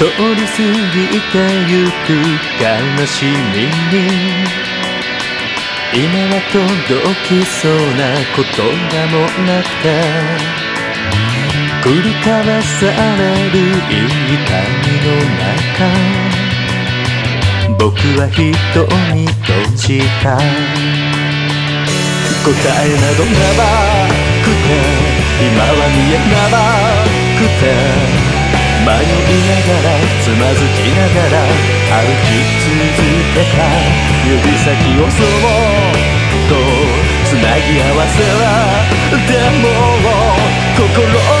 通り過ぎてゆく悲しみに。今は届きそうな言葉もなくて。繰り返される痛みの中。僕は瞳閉じた。答えなどなくて。今は見えなくて。つまずきながら歩き続けた。指先をそっとつなぎ合わせはでも心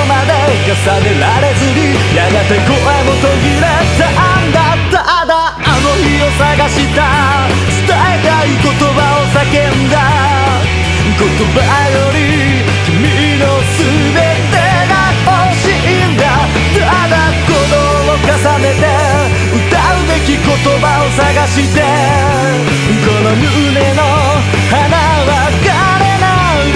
まで重ねられずにやがて声も途切れたんだ。ただあの日を探した。伝えたい言葉を叫んだ。言葉よ。探してこの胸の花は枯れない。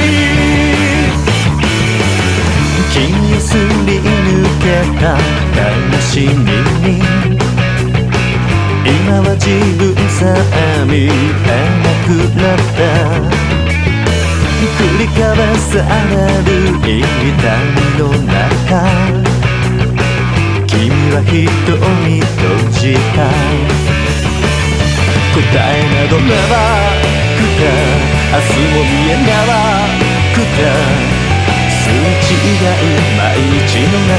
君をすり抜けた悲しみに。今は自分さえ見えなくなった。繰り返される痛みの中。君は瞳閉じた。えなどなくて明日も見えなくてすれ違う毎日の中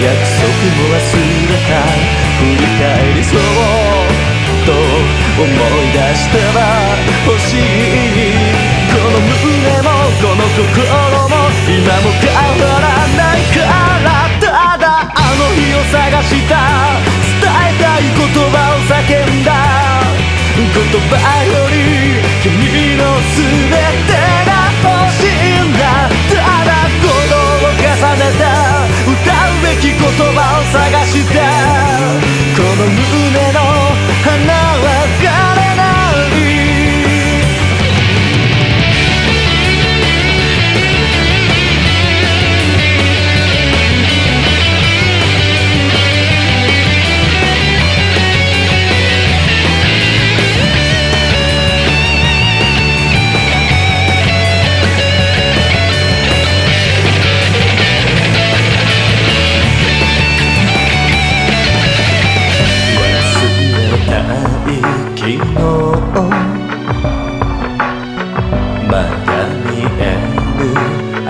約束も忘れた。振り返りそう。と思い出したら欲しい。この胸もこの心も今も変わら言葉より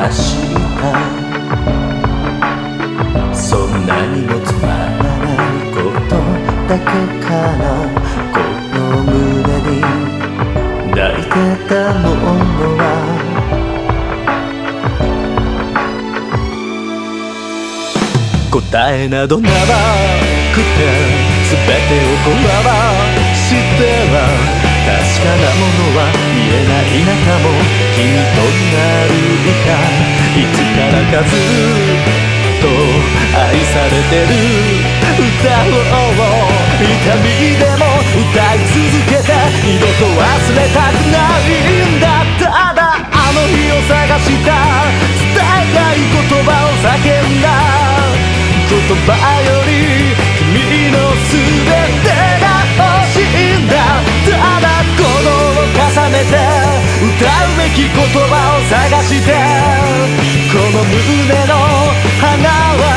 明日そんなにもつまらないことだけからこの胸に泣いてたものは答えなどなくて全てをこわしては確かなものは見えない中も君となる歌いつからかずっと愛されてる歌を痛みでも歌い続けて二度と忘れたくないんだただあの日を探した伝えたい言葉を叫んだ言葉うべき言葉を探してこの胸の花は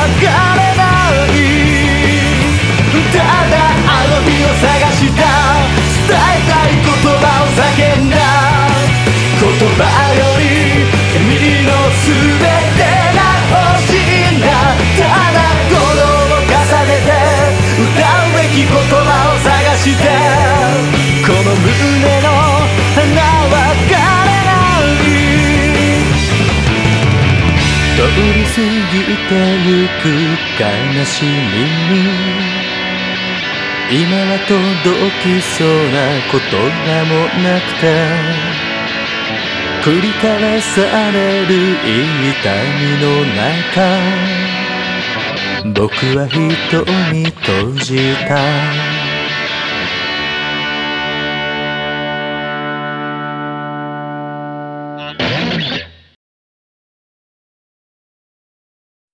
通り過ぎてゆく悲しみに。今は届きそうな言葉もなくて。繰り返される痛みの中。僕は瞳閉じた。